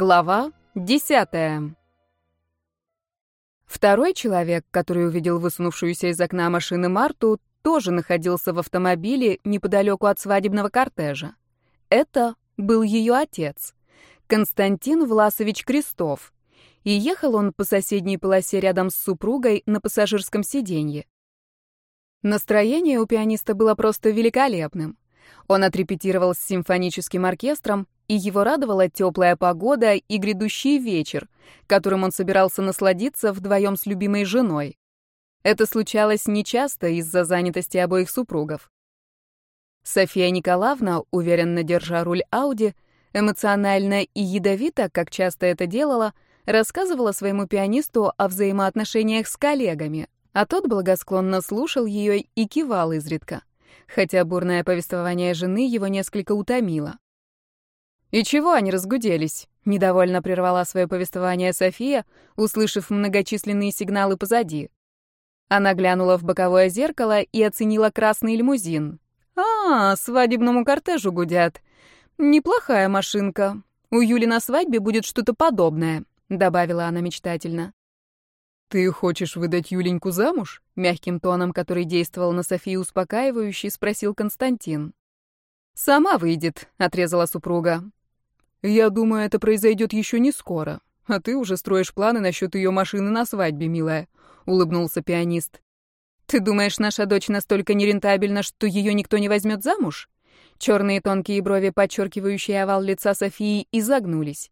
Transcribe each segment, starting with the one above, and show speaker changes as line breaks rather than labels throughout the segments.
Глава десятая. Второй человек, который увидел высунувшуюся из окна машины Марту, тоже находился в автомобиле неподалеку от свадебного кортежа. Это был ее отец, Константин Власович Крестов, и ехал он по соседней полосе рядом с супругой на пассажирском сиденье. Настроение у пианиста было просто великолепным. Он отрепетировал с симфоническим оркестром, и его радовала теплая погода и грядущий вечер, которым он собирался насладиться вдвоем с любимой женой. Это случалось нечасто из-за занятости обоих супругов. София Николаевна, уверенно держа руль Ауди, эмоционально и ядовито, как часто это делала, рассказывала своему пианисту о взаимоотношениях с коллегами, а тот благосклонно слушал ее и кивал изредка, хотя бурное повествование жены его несколько утомило. «И чего они разгуделись?» — недовольно прервала свое повествование София, услышав многочисленные сигналы позади. Она глянула в боковое зеркало и оценила красный лимузин. «А, свадебному кортежу гудят. Неплохая машинка. У Юли на свадьбе будет что-то подобное», — добавила она мечтательно. «Ты хочешь выдать Юленьку замуж?» — мягким тоном, который действовал на Софию успокаивающе, спросил Константин. «Сама выйдет», — отрезала супруга. Я думаю, это произойдет еще не скоро. А ты уже строишь планы насчет ее машины на свадьбе, милая, улыбнулся пианист. Ты думаешь, наша дочь настолько нерентабельна, что ее никто не возьмет замуж? Черные тонкие брови, подчеркивающие овал лица Софии, изогнулись.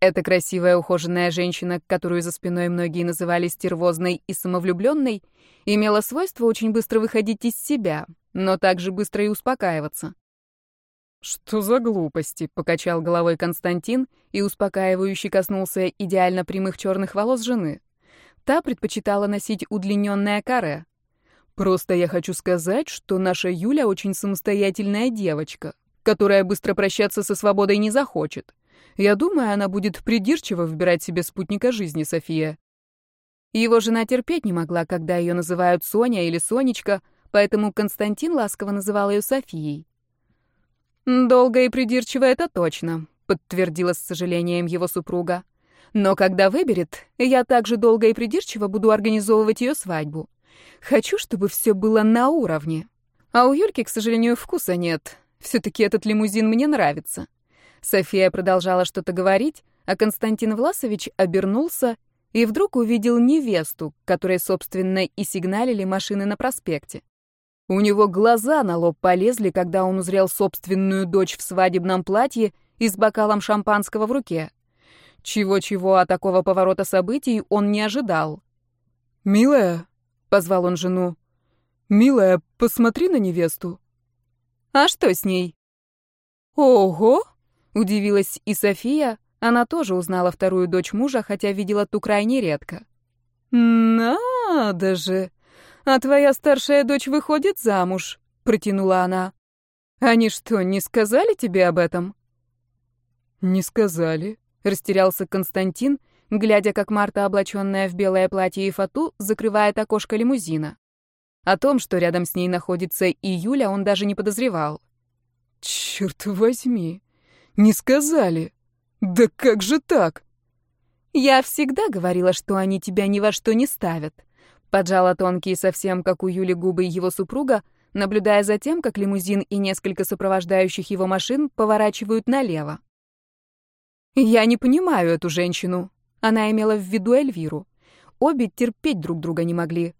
Эта красивая ухоженная женщина, которую за спиной многие называли стервозной и самовлюбленной, имела свойство очень быстро выходить из себя, но также быстро и успокаиваться. «Что за глупости?» — покачал головой Константин и успокаивающе коснулся идеально прямых черных волос жены. Та предпочитала носить удлиненное каре. «Просто я хочу сказать, что наша Юля очень самостоятельная девочка, которая быстро прощаться со свободой не захочет. Я думаю, она будет придирчиво выбирать себе спутника жизни, София». Его жена терпеть не могла, когда ее называют Соня или Сонечка, поэтому Константин ласково называл ее Софией. «Долго и придирчиво это точно», — подтвердила с сожалением его супруга. «Но когда выберет, я также долго и придирчиво буду организовывать ее свадьбу. Хочу, чтобы все было на уровне. А у Юльки, к сожалению, вкуса нет. Все-таки этот лимузин мне нравится». София продолжала что-то говорить, а Константин Власович обернулся и вдруг увидел невесту, которой, собственно, и сигналили машины на проспекте. У него глаза на лоб полезли, когда он узрел собственную дочь в свадебном платье и с бокалом шампанского в руке. Чего-чего, а такого поворота событий он не ожидал. «Милая», — позвал он жену, — «милая, посмотри на невесту». «А что с ней?» «Ого!» — удивилась и София. Она тоже узнала вторую дочь мужа, хотя видела ту крайне редко. «Надо же!» «А твоя старшая дочь выходит замуж», — протянула она. «Они что, не сказали тебе об этом?» «Не сказали», — растерялся Константин, глядя, как Марта, облаченная в белое платье и фату, закрывает окошко лимузина. О том, что рядом с ней находится и Юля, он даже не подозревал. «Черт возьми! Не сказали! Да как же так?» «Я всегда говорила, что они тебя ни во что не ставят», Поджала тонкие, совсем как у Юли губы его супруга, наблюдая за тем, как лимузин и несколько сопровождающих его машин поворачивают налево. «Я не понимаю эту женщину». Она имела в виду Эльвиру. Обе терпеть друг друга не могли.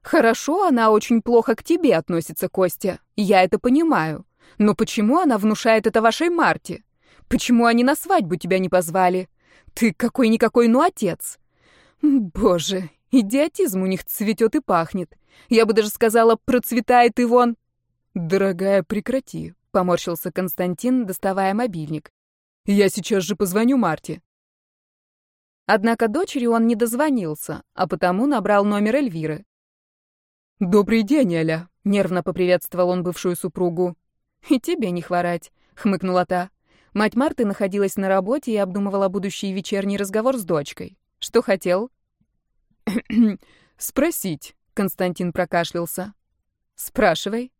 «Хорошо, она очень плохо к тебе относится, Костя. Я это понимаю. Но почему она внушает это вашей Марте? Почему они на свадьбу тебя не позвали? Ты какой-никакой, ну отец. Боже, Идиотизм у них цветет и пахнет. Я бы даже сказала, процветает и вон. Дорогая, прекрати, поморщился Константин, доставая мобильник. Я сейчас же позвоню Марте. Однако дочери он не дозвонился, а потому набрал номер Эльвиры. «Добрый день, Эля», — нервно поприветствовал он бывшую супругу. «И тебе не хворать», — хмыкнула та. Мать Марты находилась на работе и обдумывала будущий вечерний разговор с дочкой. «Что хотел?» «Спросить», — Константин прокашлялся. «Спрашивай».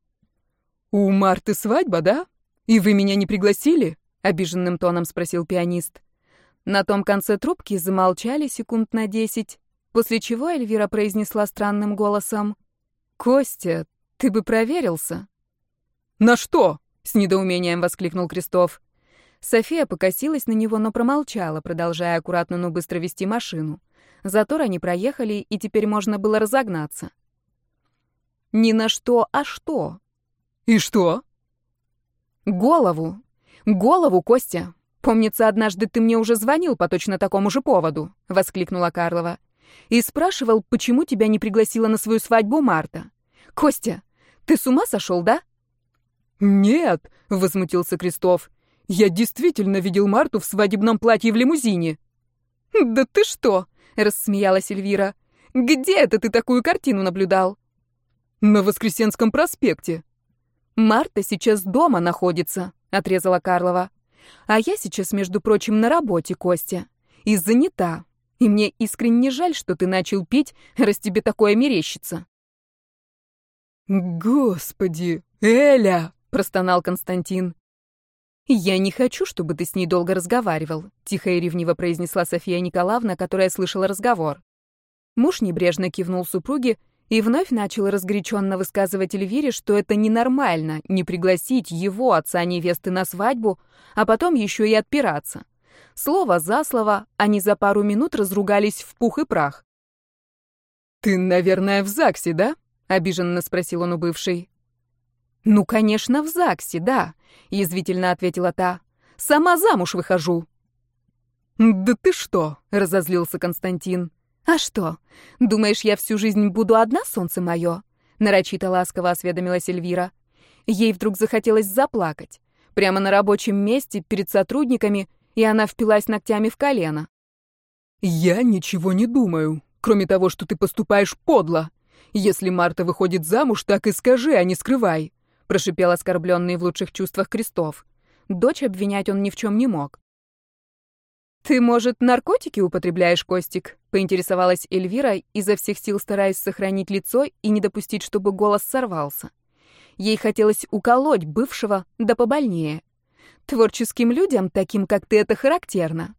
«У Марты свадьба, да? И вы меня не пригласили?» — обиженным тоном спросил пианист. На том конце трубки замолчали секунд на десять, после чего Эльвира произнесла странным голосом. «Костя, ты бы проверился?»
«На что?»
— с недоумением воскликнул Крестов. София покосилась на него, но промолчала, продолжая аккуратно, но быстро вести машину. Затор они проехали, и теперь можно было разогнаться. «Не на что, а что?»
«И что?»
«Голову. Голову, Костя. Помнится, однажды ты мне уже звонил по точно такому же поводу», — воскликнула Карлова. «И спрашивал, почему тебя не пригласила на свою свадьбу Марта. Костя, ты с ума сошел, да?»
«Нет», — возмутился Крестов. «Я действительно видел Марту в свадебном платье в лимузине».
«Да ты что?» — рассмеялась Эльвира. «Где это ты такую картину наблюдал?»
«На Воскресенском проспекте».
«Марта сейчас дома находится», — отрезала Карлова. А я сейчас, между прочим, на работе, Костя. И занята. И мне искренне жаль, что ты начал пить, раз тебе такое мерещится.
«Господи, Эля!» — простонал Константин.
«Я не хочу, чтобы ты с ней долго разговаривал», — тихо и ревниво произнесла София Николаевна, которая слышала разговор. Муж небрежно кивнул супруге и вновь начал разгоряченно высказывать Эльвире, что это ненормально не пригласить его, отца невесты, на свадьбу, а потом еще и отпираться. Слово за слово, они за пару минут разругались в пух и прах.
«Ты, наверное, в ЗАГСе, да?» — обиженно спросил он у бывшей.
«Ну, конечно, в ЗАГСе, да», — язвительно ответила та. «Сама замуж выхожу».
«Да ты что?» — разозлился Константин.
«А что, думаешь, я всю жизнь буду одна, солнце мое?» Нарочито ласково осведомилась Эльвира. Ей вдруг захотелось заплакать. Прямо на рабочем месте, перед сотрудниками, и она впилась ногтями в колено.
«Я ничего не думаю, кроме того, что ты поступаешь подло. Если Марта выходит замуж, так и скажи, а не скрывай», прошипел оскорбленный в лучших чувствах Крестов. Дочь обвинять он ни в чем не мог.
«Ты, может, наркотики употребляешь, Костик?» — поинтересовалась Эльвира, изо всех сил стараясь сохранить лицо и не допустить, чтобы голос сорвался. Ей хотелось уколоть бывшего, да побольнее. Творческим людям, таким как ты, это характерно.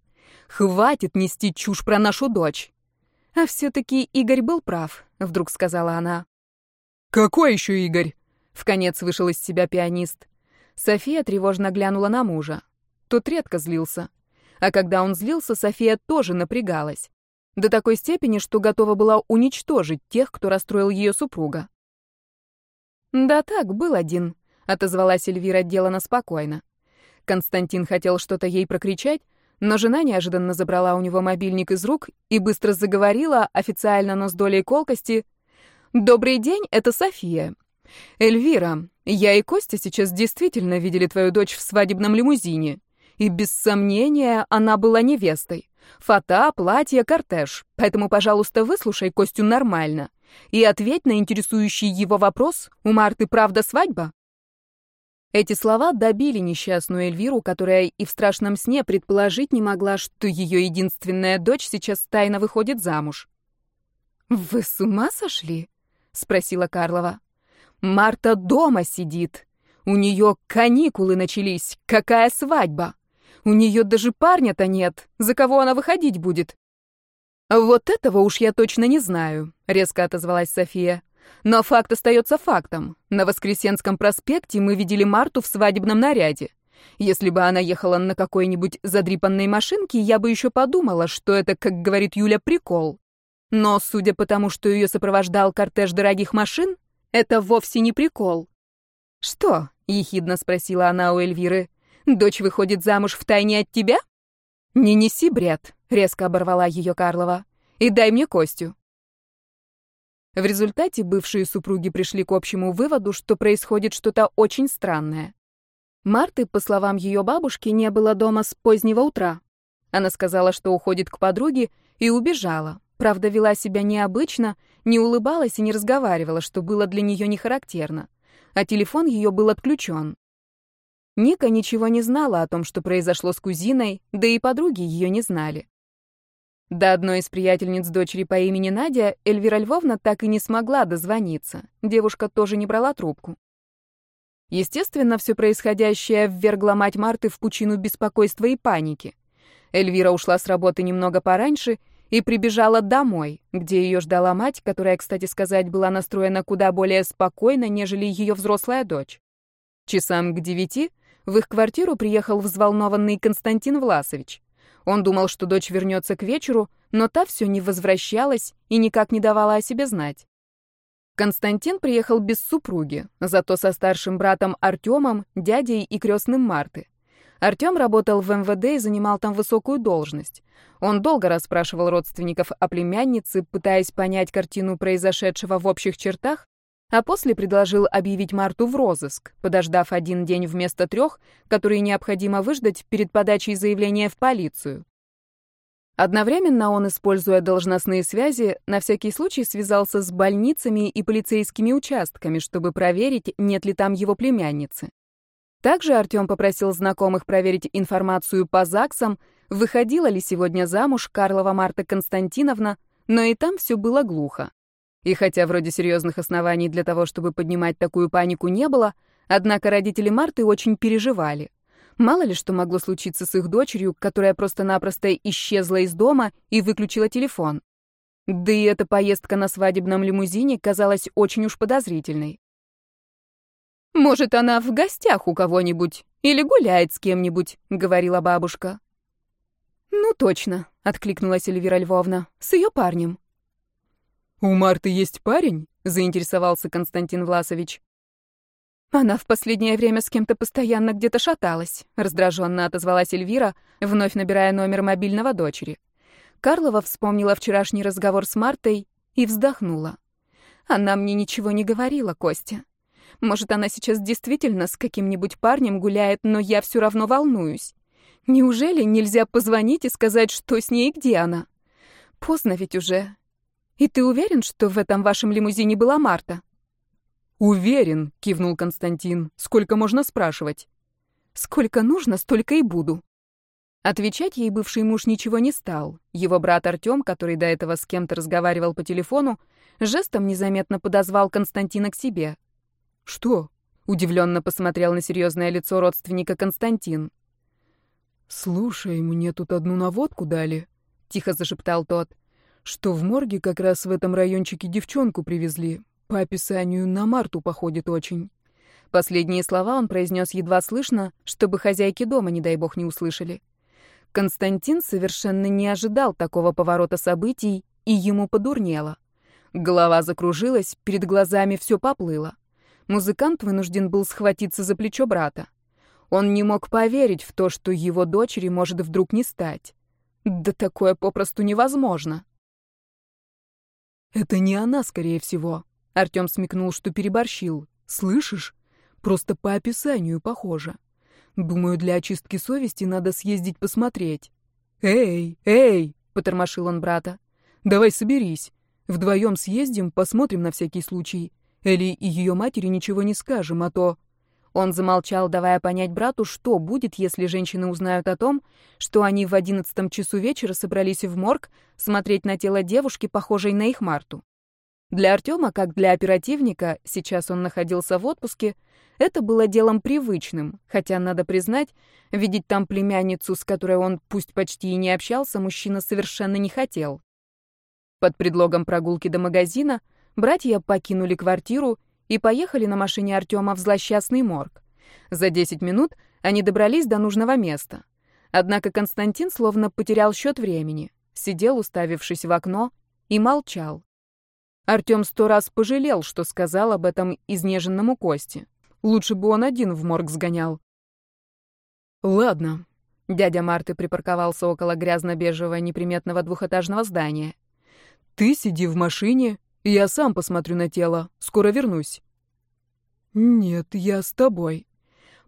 Хватит нести чушь про нашу дочь. А все-таки Игорь был прав, вдруг сказала она.
«Какой еще Игорь?»
— вконец вышел из себя пианист. София тревожно глянула на мужа. Тот редко злился. А когда он злился, София тоже напрягалась. До такой степени, что готова была уничтожить тех, кто расстроил ее супруга. «Да так, был один», — отозвалась Эльвира делано спокойно. Константин хотел что-то ей прокричать, но жена неожиданно забрала у него мобильник из рук и быстро заговорила, официально, но с долей колкости. «Добрый день, это София. Эльвира, я и Костя сейчас действительно видели твою дочь в свадебном лимузине. И без сомнения она была невестой. Фата, платье, кортеж. Поэтому, пожалуйста, выслушай Костю нормально. И ответь на интересующий его вопрос, у Марты правда свадьба? Эти слова добили несчастную Эльвиру, которая и в страшном сне предположить не могла, что ее единственная дочь сейчас тайно выходит замуж. «Вы с ума сошли?» — спросила Карлова. «Марта дома сидит. У нее каникулы начались. Какая свадьба?» У нее даже парня-то нет. За кого она выходить будет? Вот этого уж я точно не знаю, резко отозвалась София. Но факт остается фактом. На Воскресенском проспекте мы видели Марту в свадебном наряде. Если бы она ехала на какой-нибудь задрипанной машинке, я бы еще подумала, что это, как говорит Юля, прикол. Но, судя по тому, что ее сопровождал кортеж дорогих машин, это вовсе не прикол. «Что?» — ехидно спросила она у Эльвиры. Дочь выходит замуж в тайне от тебя? Не неси бред, резко оборвала ее Карлова. И дай мне Костю. В результате бывшие супруги пришли к общему выводу, что происходит что-то очень странное. Марты, по словам ее бабушки, не было дома с позднего утра. Она сказала, что уходит к подруге, и убежала. Правда, вела себя необычно, не улыбалась и не разговаривала, что было для нее не характерно. А телефон ее был отключен. Ника ничего не знала о том, что произошло с кузиной, да и подруги ее не знали. До одной из приятельниц дочери по имени Надя Эльвира Львовна так и не смогла дозвониться. Девушка тоже не брала трубку. Естественно, все происходящее ввергло мать Марты в пучину беспокойства и паники. Эльвира ушла с работы немного пораньше и прибежала домой, где ее ждала мать, которая, кстати сказать, была настроена куда более спокойно, нежели ее взрослая дочь. Часам к девяти в их квартиру приехал взволнованный Константин Власович. Он думал, что дочь вернется к вечеру, но та все не возвращалась и никак не давала о себе знать. Константин приехал без супруги, зато со старшим братом Артемом, дядей и крестным Марты. Артем работал в МВД и занимал там высокую должность. Он долго расспрашивал родственников о племяннице, пытаясь понять картину произошедшего в общих чертах, а после предложил объявить Марту в розыск, подождав один день вместо трех, которые необходимо выждать перед подачей заявления в полицию. Одновременно он, используя должностные связи, на всякий случай связался с больницами и полицейскими участками, чтобы проверить, нет ли там его племянницы. Также Артём попросил знакомых проверить информацию по ЗАГСам, выходила ли сегодня замуж Карлова Марта Константиновна, но и там все было глухо. И хотя вроде серьезных оснований для того, чтобы поднимать такую панику, не было, однако родители Марты очень переживали. Мало ли что могло случиться с их дочерью, которая просто-напросто исчезла из дома и выключила телефон. Да и эта поездка на свадебном лимузине казалась очень уж подозрительной. «Может, она в гостях у кого-нибудь или гуляет с кем-нибудь», — говорила бабушка. «Ну точно», — откликнулась Эльвира Львовна, — «с ее парнем».
«У Марты есть парень?» — заинтересовался Константин Власович.
«Она в последнее время с кем-то постоянно где-то шаталась», — раздраженно отозвалась Эльвира, вновь набирая номер мобильного дочери. Карлова вспомнила вчерашний разговор с Мартой и вздохнула. «Она мне ничего не говорила, Костя. Может, она сейчас действительно с каким-нибудь парнем гуляет, но я все равно волнуюсь. Неужели нельзя позвонить и сказать, что с ней и где она? Поздно ведь уже. И ты уверен, что в этом вашем лимузине была Марта?
Уверен, кивнул Константин. Сколько можно спрашивать?
Сколько нужно, столько и буду. Отвечать ей бывший муж ничего не стал. Его брат Артём, который до этого с кем-то разговаривал по телефону, жестом незаметно подозвал Константина к себе.
«Что?» — удивленно посмотрел на серьезное лицо родственника Константин. «Слушай, мне тут одну наводку дали», — тихо зашептал тот что в морге как раз в этом райончике девчонку привезли. По описанию на Марту походит очень.
Последние слова он произнес едва слышно, чтобы хозяйки дома, не дай бог, не услышали. Константин совершенно не ожидал такого поворота событий, и ему подурнело. Голова закружилась, перед глазами все поплыло. Музыкант вынужден был схватиться за плечо брата. Он не мог поверить в то, что его дочери может вдруг не стать. Да такое попросту невозможно.
«Это не она, скорее всего». Артём смекнул, что переборщил. «Слышишь? Просто по описанию похоже. Думаю, для очистки совести надо съездить посмотреть». «Эй, эй!» — потормошил он брата. «Давай соберись. Вдвоем съездим, посмотрим на всякий случай. Эли и ее матери ничего не скажем, а то...»
Он замолчал, давая понять брату, что будет, если женщины узнают о том, что они в одиннадцатом часу вечера собрались в морг смотреть на тело девушки, похожей на их Марту. Для Артема, как для оперативника, сейчас он находился в отпуске, это было делом привычным, хотя, надо признать, видеть там племянницу, с которой он пусть почти и не общался, мужчина совершенно не хотел. Под предлогом прогулки до магазина братья покинули квартиру и поехали на машине Артема в злосчастный морг. За 10 минут они добрались до нужного места. Однако Константин словно потерял счет времени, сидел, уставившись в окно, и молчал. Артем сто раз пожалел, что сказал об этом изнеженному Косте. Лучше бы он один в морг сгонял.
«Ладно».
Дядя Марты припарковался около грязно-бежевого неприметного двухэтажного здания.
«Ты сиди в машине, я сам посмотрю на тело. Скоро вернусь. Нет, я с тобой.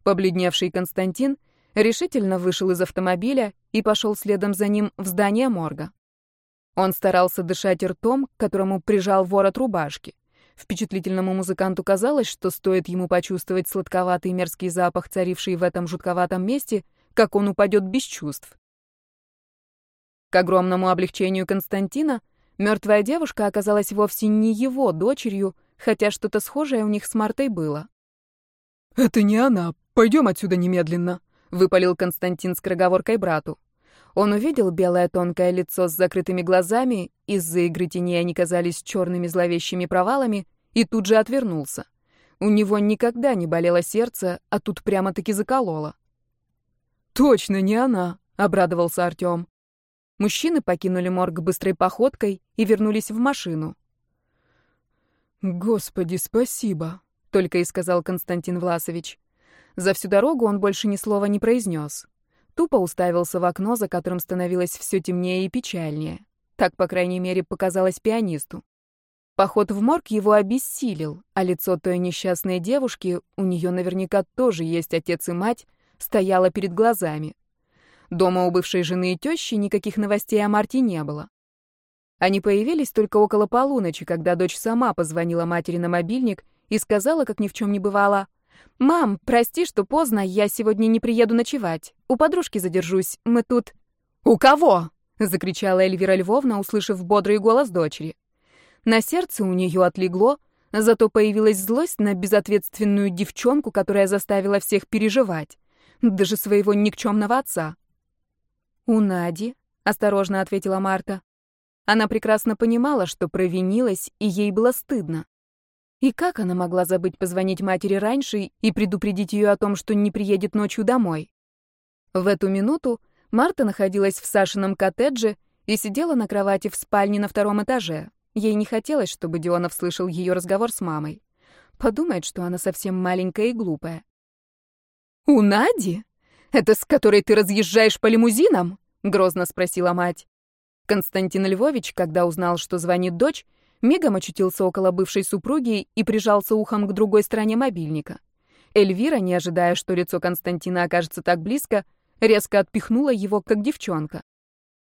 Побледневший Константин решительно вышел из автомобиля и пошел следом за ним в здание морга. Он старался дышать ртом, к которому прижал ворот рубашки. Впечатлительному музыканту казалось, что стоит ему почувствовать сладковатый мерзкий запах, царивший в этом жутковатом месте, как он упадет без чувств. К огромному облегчению Константина Мертвая девушка оказалась вовсе не его дочерью, хотя что-то схожее у них с Мартой было.
«Это не она. Пойдем отсюда немедленно», — выпалил Константин с скороговоркой брату.
Он увидел белое тонкое лицо с закрытыми глазами, из-за игры теней они казались черными зловещими провалами, и тут же отвернулся. У него никогда не болело сердце, а тут прямо-таки закололо.
«Точно не она!» — обрадовался Артем.
Мужчины покинули морг быстрой походкой и вернулись в машину.
«Господи, спасибо!» — только и сказал Константин Власович.
За всю дорогу он больше ни слова не произнес. Тупо уставился в окно, за которым становилось все темнее и печальнее. Так, по крайней мере, показалось пианисту. Поход в морг его обессилил, а лицо той несчастной девушки, у нее наверняка тоже есть отец и мать, стояло перед глазами. Дома у бывшей жены и тещи никаких новостей о Марте не было. Они появились только около полуночи, когда дочь сама позвонила матери на мобильник и сказала, как ни в чем не бывало, «Мам, прости, что поздно, я сегодня не приеду ночевать. У подружки задержусь, мы тут...»
«У кого?»
— закричала Эльвира Львовна, услышав бодрый голос дочери. На сердце у нее отлегло, зато появилась злость на безответственную девчонку, которая заставила всех переживать, даже своего никчемного отца. «У Нади», — осторожно ответила Марта. Она прекрасно понимала, что провинилась, и ей было стыдно. И как она могла забыть позвонить матери раньше и предупредить ее о том, что не приедет ночью домой? В эту минуту Марта находилась в Сашином коттедже и сидела на кровати в спальне на втором этаже. Ей не хотелось, чтобы Дионов слышал ее разговор с мамой. Подумает, что она совсем маленькая и глупая.
«У Нади? Это с которой ты разъезжаешь по лимузинам?» — грозно спросила мать.
Константин Львович, когда узнал, что звонит дочь, мигом очутился около бывшей супруги и прижался ухом к другой стороне мобильника. Эльвира, не ожидая, что лицо Константина окажется так близко, резко отпихнула его, как девчонка.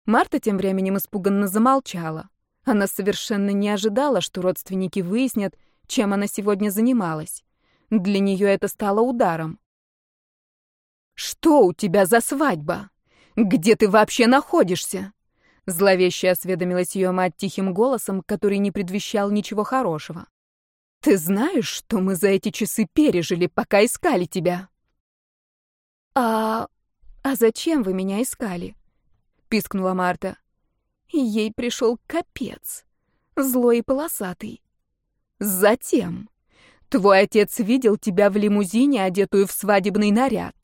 Марта тем временем испуганно замолчала. Она совершенно не ожидала, что родственники выяснят, чем она сегодня занималась. Для нее это стало ударом.
«Что у тебя за свадьба? Где ты вообще находишься?»
Зловеще осведомилась ее мать тихим голосом, который не предвещал ничего хорошего.
«Ты знаешь, что мы за эти часы пережили, пока искали тебя?»
«А... а зачем вы меня искали?» — пискнула Марта. Ей пришел капец. Злой и полосатый.
«Затем. Твой отец видел тебя в лимузине, одетую в свадебный наряд.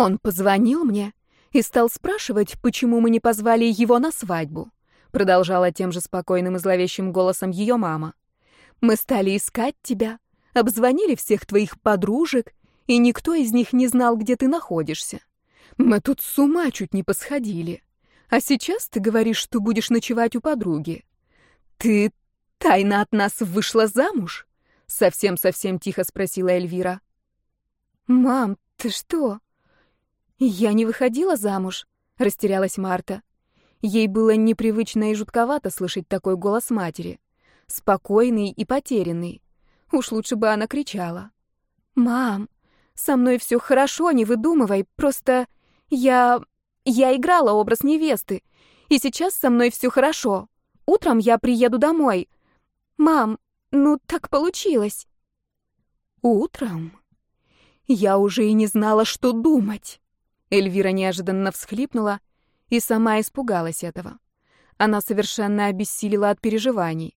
Он позвонил мне и стал спрашивать, почему мы не позвали его на свадьбу. Продолжала тем же спокойным и зловещим голосом ее мама. Мы стали искать тебя, обзвонили всех твоих подружек, и никто из них не знал, где ты находишься. Мы тут с ума чуть не посходили. А сейчас ты говоришь, что будешь ночевать у подруги. Ты тайно от нас вышла замуж? Совсем-совсем тихо спросила Эльвира.
Мам, ты что? «Я не выходила замуж», — растерялась Марта. Ей было непривычно и жутковато слышать такой голос матери. Спокойный и потерянный. Уж лучше бы она кричала. «Мам, со мной все хорошо, не выдумывай, просто я... я играла образ невесты, и сейчас со мной все хорошо. Утром я приеду домой. Мам, ну так получилось».
«Утром?» Я уже и не знала, что думать.
Эльвира неожиданно всхлипнула и сама испугалась этого. Она совершенно обессилила от переживаний.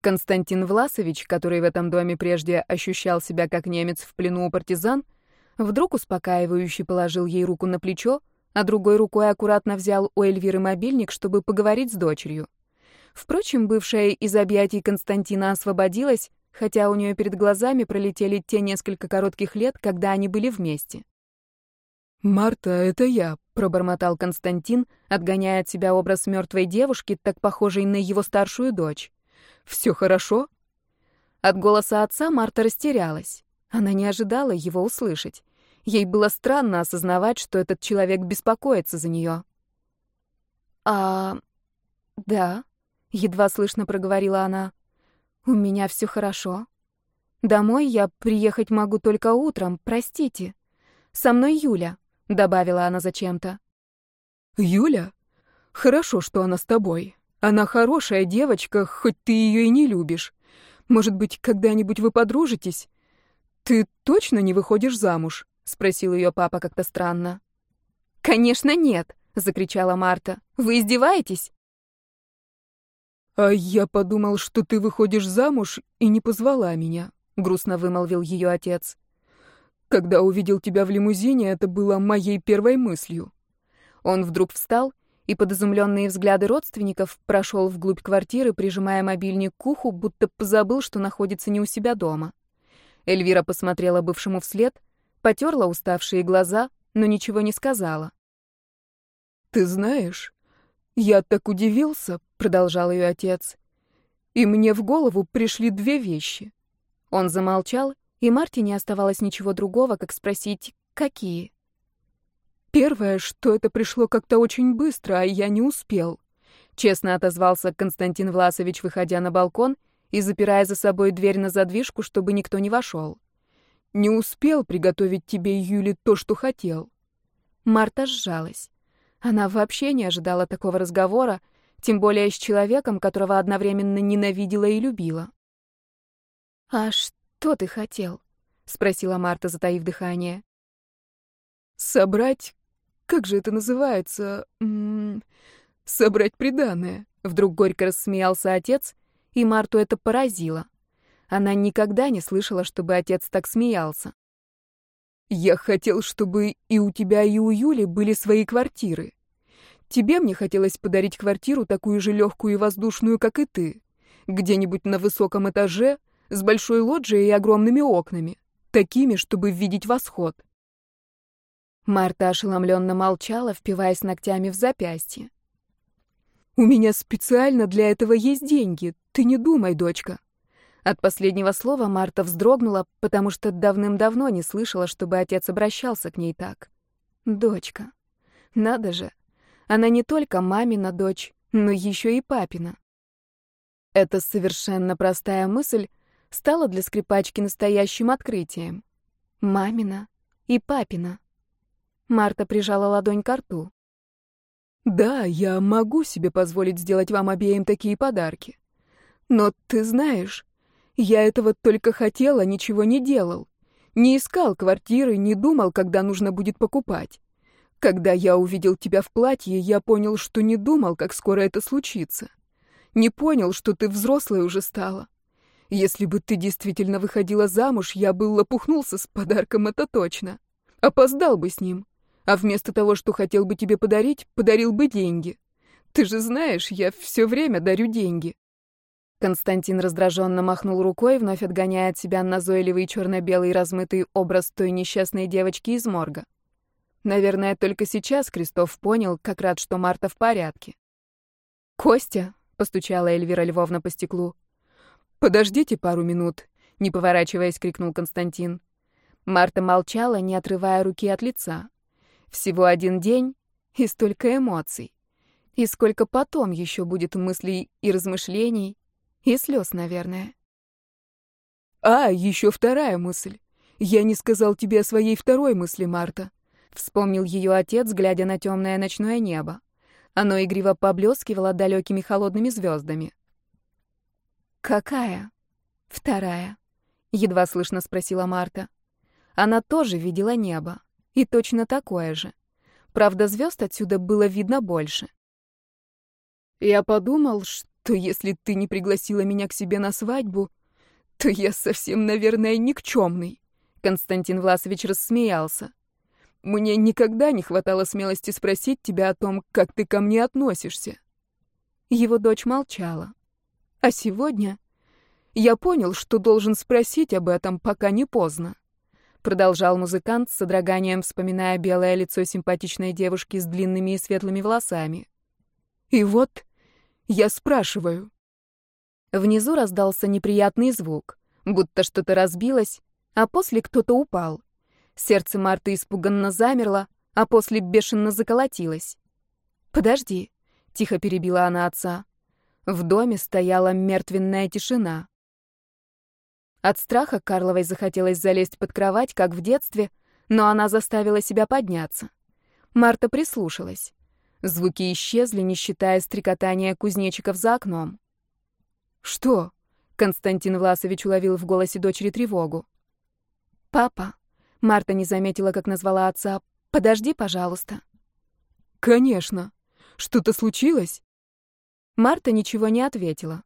Константин Власович, который в этом доме прежде ощущал себя как немец в плену у партизан, вдруг успокаивающе положил ей руку на плечо, а другой рукой аккуратно взял у Эльвиры мобильник, чтобы поговорить с дочерью. Впрочем, бывшая из объятий Константина освободилась, хотя у нее перед глазами пролетели те несколько коротких лет, когда они были вместе.
«Марта, это я», —
пробормотал Константин, отгоняя от себя образ мертвой девушки, так похожей на его старшую дочь.
«Все хорошо?»
От голоса отца Марта растерялась. Она не ожидала его услышать. Ей было странно осознавать, что этот человек беспокоится за нее. «А... да», — едва слышно проговорила она. «У меня все хорошо. Домой я приехать могу только утром, простите. Со мной Юля». — добавила она зачем-то.
«Юля? Хорошо, что она с тобой. Она хорошая девочка, хоть ты ее и не любишь. Может быть, когда-нибудь вы подружитесь? Ты точно не выходишь замуж?» — спросил ее папа как-то странно.
«Конечно нет», — закричала Марта. «Вы издеваетесь?»
«А я подумал, что ты выходишь замуж и не позвала меня», — грустно вымолвил ее отец. «Когда увидел тебя в лимузине, это было моей первой мыслью».
Он вдруг встал и под изумленные взгляды родственников прошел вглубь квартиры, прижимая мобильник к уху, будто позабыл, что находится не у себя дома. Эльвира посмотрела бывшему вслед, потерла уставшие глаза, но ничего не сказала.
«Ты знаешь, я так удивился», — продолжал ее отец, «и мне в голову пришли две вещи».
Он замолчал, и Марте не оставалось ничего другого, как спросить, какие.
Первое, что это пришло как-то очень быстро, а я не успел. Честно отозвался Константин Власович, выходя на балкон и запирая за собой дверь на задвижку, чтобы никто не вошел. Не успел приготовить тебе, Юли, то, что хотел.
Марта сжалась. Она вообще не ожидала такого разговора, тем более с человеком, которого одновременно ненавидела и любила. «А что ты хотел?» — спросила Марта, затаив дыхание.
«Собрать... Как же это называется? М -м, собрать приданое».
Вдруг горько рассмеялся отец, и Марту это поразило. Она никогда не слышала, чтобы отец так смеялся.
«Я хотел, чтобы и у тебя, и у Юли были свои квартиры. Тебе мне хотелось подарить квартиру такую же легкую и воздушную, как и ты. Где-нибудь на высоком этаже, с большой лоджией и огромными окнами, такими, чтобы видеть восход.
Марта ошеломленно молчала, впиваясь ногтями в запястье.
«У меня специально для этого есть деньги. Ты не думай, дочка».
От последнего слова Марта вздрогнула, потому что давным-давно не слышала, чтобы отец обращался к ней так. «Дочка. Надо же. Она не только мамина дочь, но еще и папина». Эта совершенно простая мысль стала для скрипачки настоящим открытием. Мамина и папина. Марта прижала ладонь к рту.
«Да, я могу себе позволить сделать вам обеим такие подарки. Но ты знаешь, я этого только хотела, ничего не делал. Не искал квартиры, не думал, когда нужно будет покупать. Когда я увидел тебя в платье, я понял, что не думал, как скоро это случится. Не понял, что ты взрослой уже стала. Если бы ты действительно выходила замуж, я бы лопухнулся с подарком, это точно. Опоздал бы с ним а вместо того, что хотел бы тебе подарить, подарил бы деньги. Ты же знаешь, я все время дарю деньги».
Константин раздраженно махнул рукой, вновь отгоняя от себя назойливый черно-белый размытый образ той несчастной девочки из морга. Наверное, только сейчас Крестов понял, как рад, что Марта в порядке.
«Костя», — постучала Эльвира Львовна по стеклу. «Подождите пару минут», — не поворачиваясь, крикнул Константин.
Марта молчала, не отрывая руки от лица. Всего один день и столько эмоций. И сколько потом еще будет мыслей и размышлений, и слез, наверное.
А, еще вторая мысль. Я не сказал тебе о своей второй мысли, Марта.
Вспомнил ее отец, глядя на темное ночное небо. Оно игриво поблескивало далекими холодными звездами. «Какая?» «Вторая», — едва слышно спросила Марта. Она тоже видела небо. И точно такое же. Правда, звезд отсюда было видно больше.
Я подумал, что если ты не пригласила меня к себе на свадьбу, то я совсем, наверное, никчемный. Константин Власович рассмеялся. Мне никогда не хватало смелости спросить тебя о том, как ты ко мне относишься.
Его дочь молчала.
А сегодня я понял, что должен спросить об этом, пока не поздно продолжал музыкант с содроганием, вспоминая белое лицо симпатичной девушки с длинными и светлыми волосами. И вот я спрашиваю.
Внизу раздался неприятный звук, будто что-то разбилось, а после кто-то упал. Сердце Марты испуганно замерло, а после бешено заколотилось. «Подожди», — тихо перебила она отца. В доме стояла мертвенная тишина. От страха Карловой захотелось залезть под кровать, как в детстве, но она заставила себя подняться. Марта прислушалась. Звуки исчезли, не считая стрекотания кузнечиков за окном.
«Что?» — Константин Власович уловил в голосе дочери тревогу.
«Папа», — Марта не заметила, как назвала отца, — «подожди, пожалуйста».
Конечно. Что-то случилось?
Марта ничего не ответила.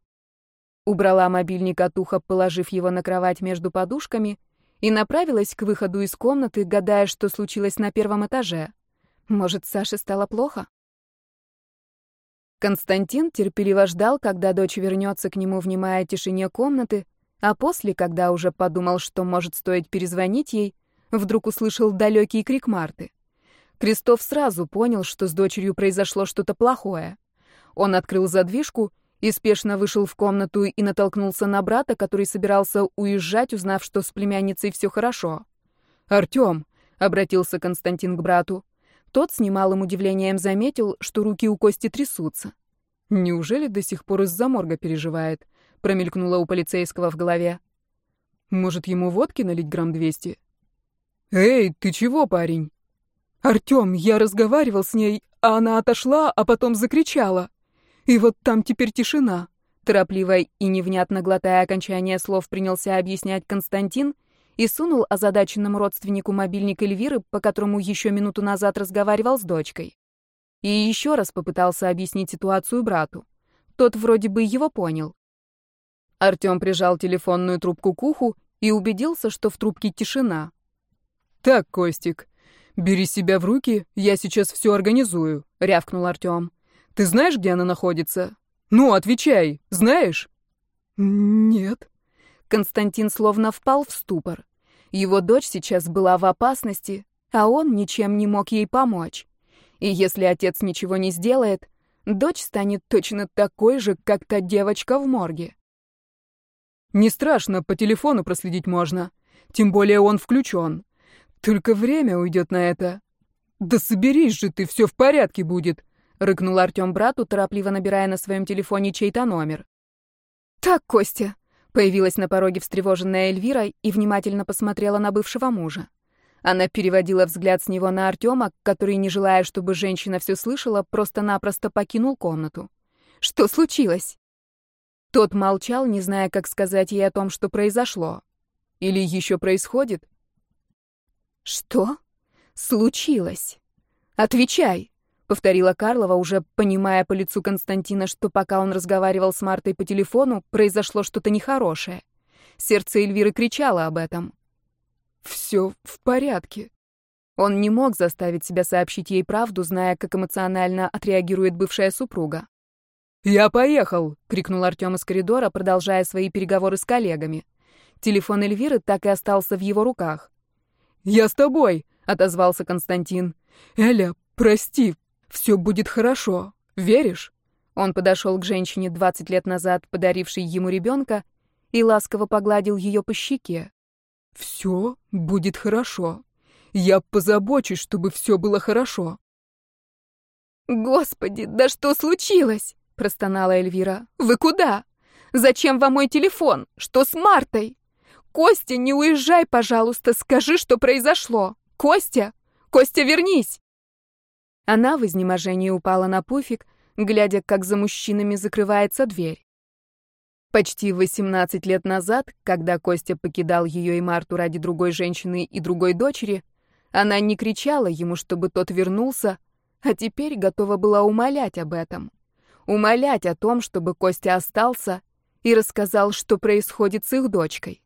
Убрала мобильник от уха, положив его на кровать между подушками, и направилась к выходу из комнаты, гадая, что случилось на первом этаже. Может, Саше стало плохо? Константин терпеливо ждал, когда дочь вернется к нему, внимая тишине комнаты, а после, когда уже подумал, что может стоить перезвонить ей, вдруг услышал далекий крик Марты. Крестов сразу понял, что с дочерью произошло что-то плохое. Он открыл задвижку и спешно вышел в комнату и натолкнулся на брата, который собирался уезжать, узнав, что с племянницей все хорошо.
«Артем!»
— обратился Константин к брату. Тот с немалым удивлением заметил, что руки у Кости трясутся.
«Неужели до сих пор из-за морга переживает?» — промелькнуло у полицейского в голове. «Может, ему водки налить грамм двести?» «Эй, ты чего, парень?» «Артем, я разговаривал с ней, а она отошла, а потом закричала. И вот там теперь тишина».
Торопливо и невнятно глотая окончание слов, принялся объяснять Константин и сунул озадаченному родственнику мобильник Эльвиры, по которому еще минуту назад разговаривал с дочкой. И еще раз попытался объяснить ситуацию брату. Тот вроде бы его понял. Артем прижал телефонную трубку к уху и убедился, что в трубке тишина.
«Так, Костик, бери себя в руки, я сейчас все организую», — рявкнул Артем. «Ты знаешь, где она находится? Ну, отвечай, знаешь?»
«Нет». Константин словно впал в ступор. Его дочь сейчас была в опасности, а он ничем не мог ей помочь. И если отец ничего не сделает, дочь станет точно такой же, как та девочка в морге.
«Не страшно, по телефону проследить можно. Тем более он включен. Только время уйдет на это. Да соберись же ты, все в порядке будет», — рыкнул Артем брату, торопливо набирая на своем телефоне чей-то номер.
«Так, Костя», — появилась на пороге встревоженная Эльвира и внимательно посмотрела на бывшего мужа. Она переводила взгляд с него на Артема, который, не желая, чтобы женщина все слышала, просто-напросто покинул комнату. «Что случилось?» Тот молчал, не зная, как сказать ей о том, что произошло. Или еще происходит? «Что? Случилось? Отвечай!» — повторила Карлова, уже понимая по лицу Константина, что пока он разговаривал с Мартой по телефону, произошло что-то нехорошее. Сердце Эльвиры кричало об этом.
«Все в порядке».
Он не мог заставить себя сообщить ей правду, зная, как эмоционально отреагирует бывшая супруга.
«Я поехал!» — крикнул
Артем из коридора, продолжая свои переговоры с коллегами. Телефон Эльвиры так и остался в его руках.
«Я с тобой!» — отозвался Константин. «Эля, прости, все будет хорошо. Веришь?»
Он подошел к женщине 20 лет назад, подарившей ему ребенка, и ласково погладил ее по щеке.
«Все будет хорошо. Я позабочусь, чтобы все было хорошо».
«Господи, да что случилось?» — простонала Эльвира. «Вы куда? Зачем вам мой телефон? Что с Мартой?» «Костя, не уезжай, пожалуйста, скажи, что произошло! Костя! Костя, вернись!» Она в изнеможении упала на пуфик, глядя, как за мужчинами закрывается дверь. Почти 18 лет назад, когда Костя покидал ее и Марту ради другой женщины и другой дочери, она не кричала ему, чтобы тот вернулся, а теперь готова была умолять об этом. Умолять о том, чтобы Костя остался и рассказал, что происходит с их дочкой.